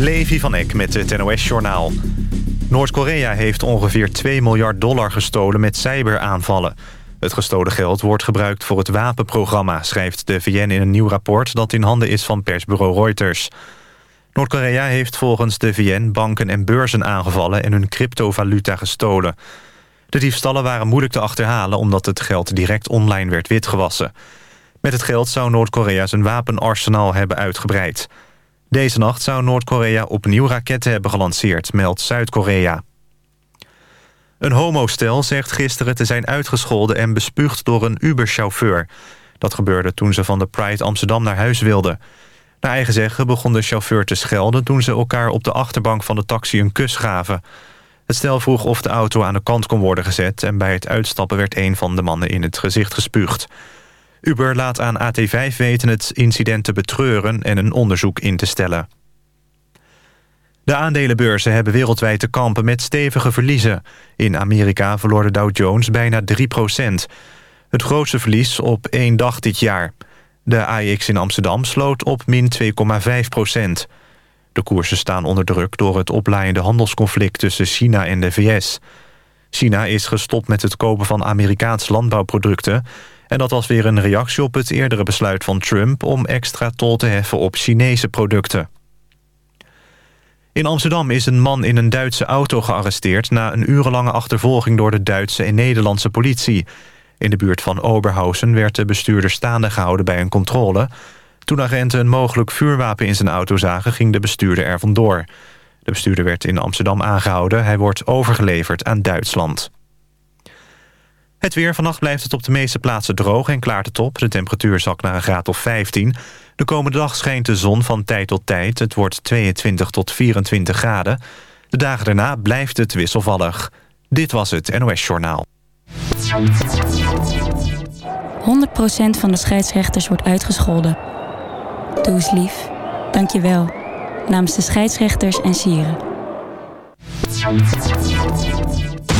Levi van Eck met het NOS-journaal. Noord-Korea heeft ongeveer 2 miljard dollar gestolen met cyberaanvallen. Het gestolen geld wordt gebruikt voor het wapenprogramma... schrijft de VN in een nieuw rapport dat in handen is van persbureau Reuters. Noord-Korea heeft volgens de VN banken en beurzen aangevallen... en hun cryptovaluta gestolen. De diefstallen waren moeilijk te achterhalen... omdat het geld direct online werd witgewassen. Met het geld zou Noord-Korea zijn wapenarsenaal hebben uitgebreid... Deze nacht zou Noord-Korea opnieuw raketten hebben gelanceerd, meldt Zuid-Korea. Een homostel zegt gisteren te zijn uitgescholden en bespuugd door een Uber-chauffeur. Dat gebeurde toen ze van de Pride Amsterdam naar huis wilden. Naar eigen zeggen begon de chauffeur te schelden... toen ze elkaar op de achterbank van de taxi een kus gaven. Het stel vroeg of de auto aan de kant kon worden gezet... en bij het uitstappen werd een van de mannen in het gezicht gespuugd. Uber laat aan AT5 weten het incident te betreuren en een onderzoek in te stellen. De aandelenbeurzen hebben wereldwijd te kampen met stevige verliezen. In Amerika verloor de Dow Jones bijna 3% Het grootste verlies op één dag dit jaar. De AX in Amsterdam sloot op min 2,5% De koersen staan onder druk door het oplaaiende handelsconflict tussen China en de VS. China is gestopt met het kopen van Amerikaanse landbouwproducten... En dat was weer een reactie op het eerdere besluit van Trump... om extra tol te heffen op Chinese producten. In Amsterdam is een man in een Duitse auto gearresteerd... na een urenlange achtervolging door de Duitse en Nederlandse politie. In de buurt van Oberhausen werd de bestuurder staande gehouden bij een controle. Toen agenten een mogelijk vuurwapen in zijn auto zagen... ging de bestuurder er vandoor. De bestuurder werd in Amsterdam aangehouden. Hij wordt overgeleverd aan Duitsland. Het weer. Vannacht blijft het op de meeste plaatsen droog en klaart het op. De temperatuur zakt naar een graad of 15. De komende dag schijnt de zon van tijd tot tijd. Het wordt 22 tot 24 graden. De dagen daarna blijft het wisselvallig. Dit was het NOS Journaal. 100% van de scheidsrechters wordt uitgescholden. Doe eens lief. Dank je wel. Namens de scheidsrechters en sieren.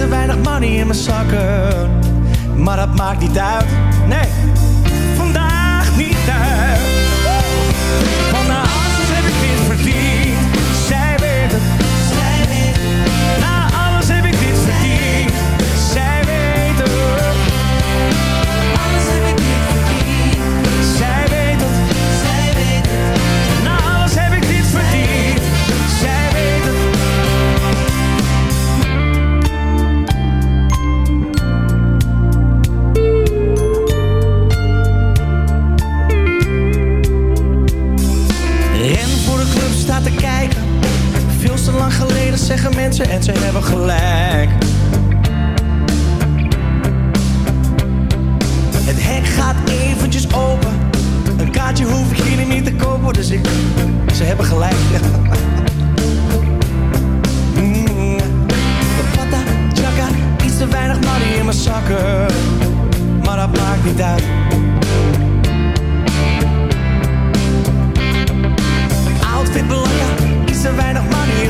te weinig money in mijn zakken. Maar dat maakt niet uit, nee, vandaag niet uit. zeggen mensen en ze hebben gelijk. Het hek gaat eventjes open. Een kaartje hoef ik jullie niet te kopen, dus ik... Ze hebben gelijk. Mm. De chaka, iets te weinig money in mijn zakken. Maar dat maakt niet uit.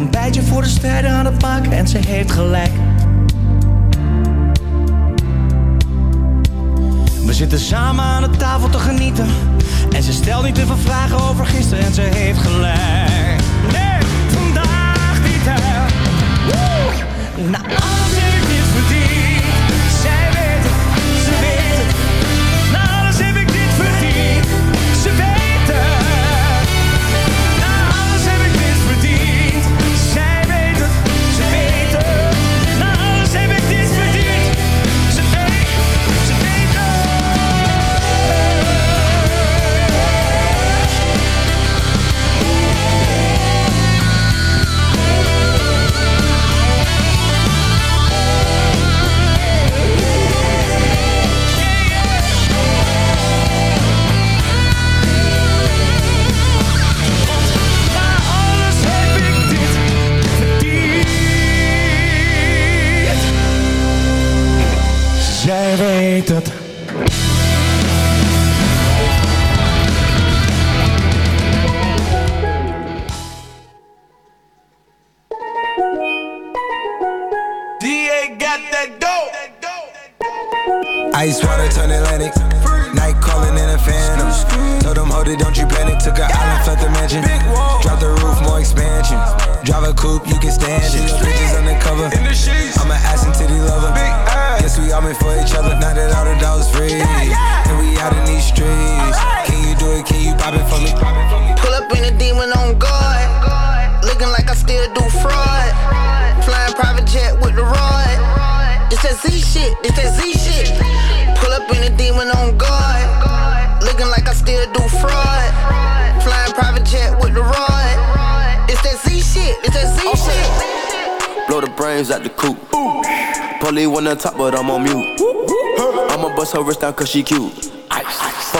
Ontbijtje voor de sterren aan de bak en ze heeft gelijk. We zitten samen aan de tafel te genieten. En ze stelt niet te veel vragen over gisteren en ze heeft gelijk. Nee, vandaag niet hè. Woe! Na alles weet Can you pop it for me? Pull up in a demon on guard. Looking like I still do fraud. Flying private jet with the rod. It's that Z shit, it's that Z shit. Pull up in a demon on guard. Looking like I still do fraud. Flying private jet with the rod. It's that Z shit, it's that Z shit. Blow the brains out the coop. One on top, but I'm on mute. I'ma bust her wrist down cause she cute.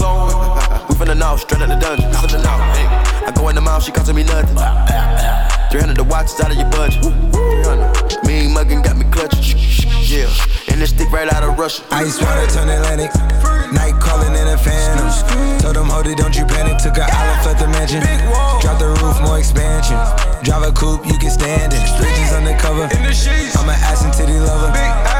Clone. We finna know, straight out the dungeon. Finna know. Hey. I go in the mouth, she costing me nothing. 300 the watch is out of your budget. 300. Mean muggin' got me clutching. Yeah. And this stick right out of Russia. Ice water turn Atlantic. Night calling in a phantom. Told them, hold it, don't you panic. Took a island, left the mansion. Drop the roof, more expansion. Drive a coupe, you can stand it. Bridges undercover. I'm an ass and titty lover.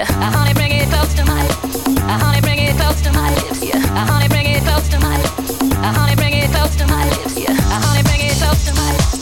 Uh, honey, bring it close to my. Uh, honey, bring it close to lips, yeah. Honey, bring it close to my. Uh, honey, bring it close to lips, yeah. Honey, bring it close to my. Uh,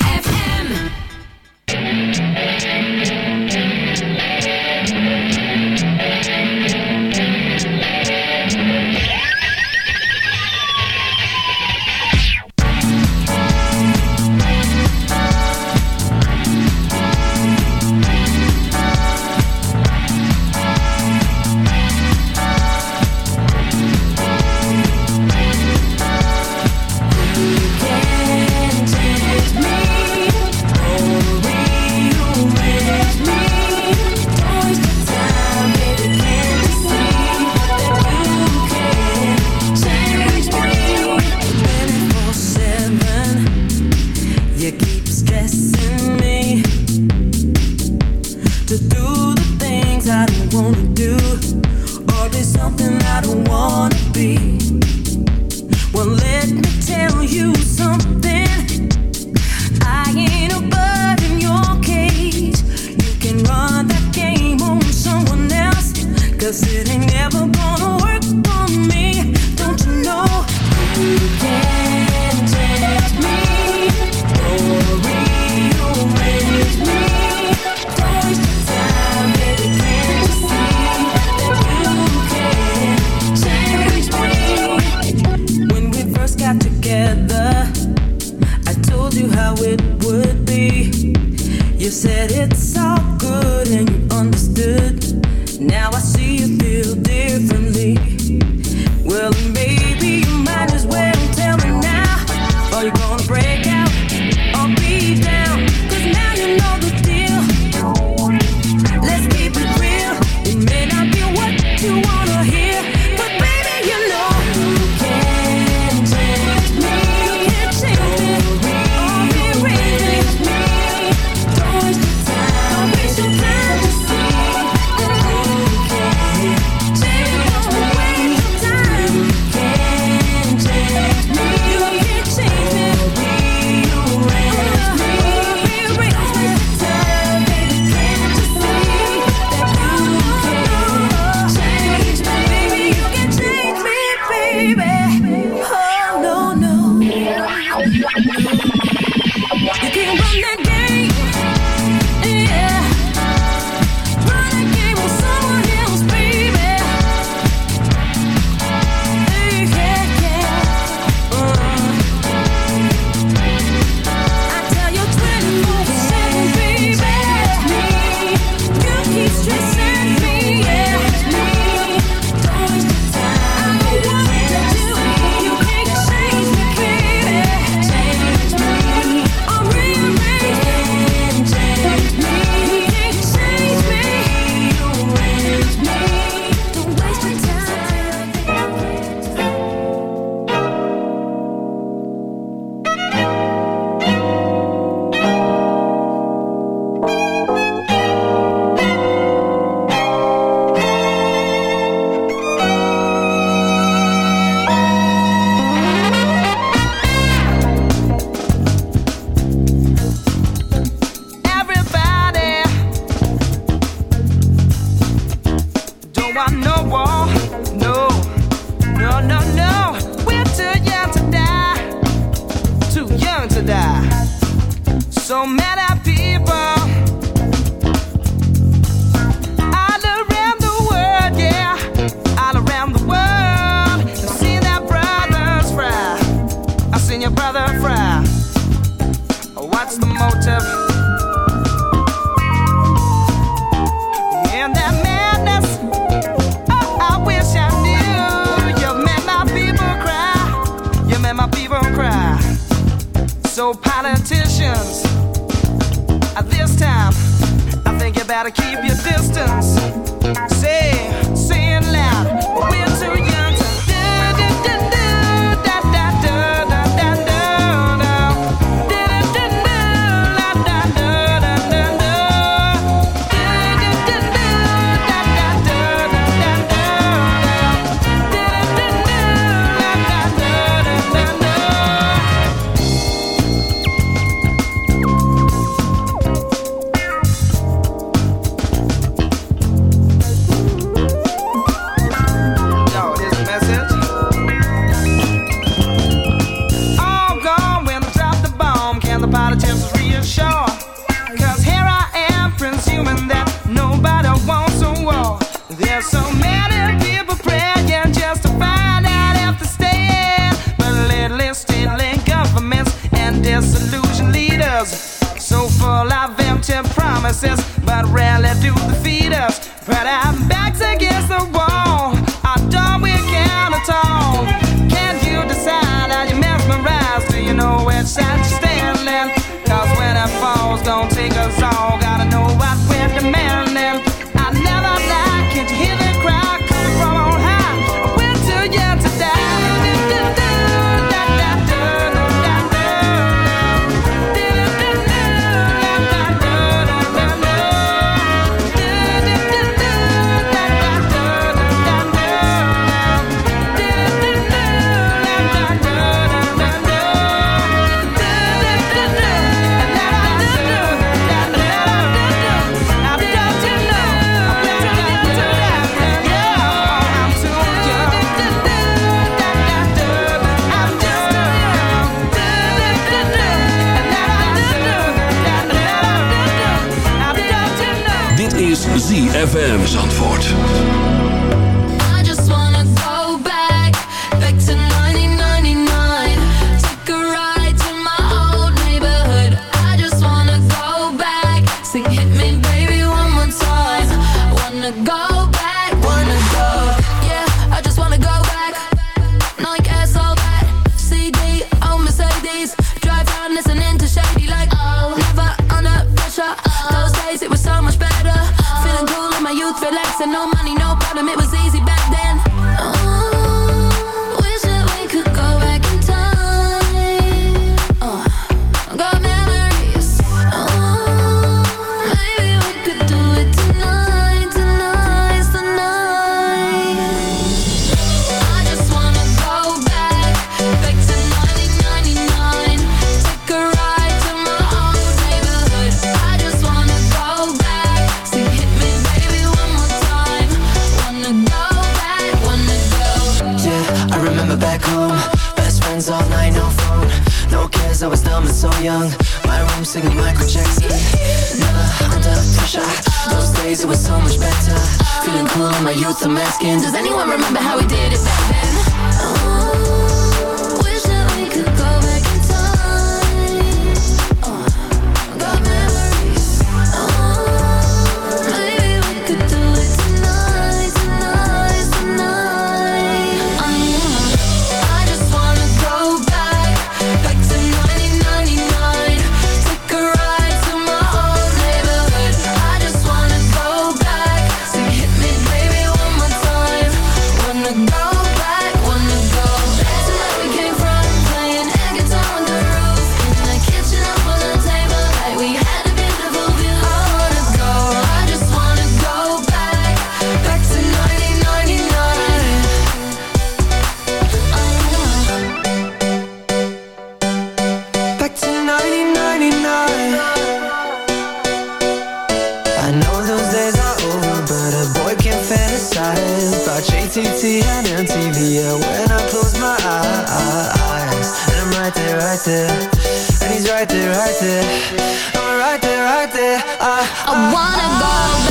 right there, there. I, I wanna go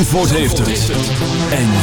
Zandvoort heeft het.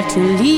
had to leave.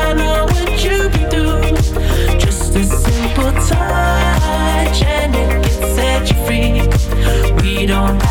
don't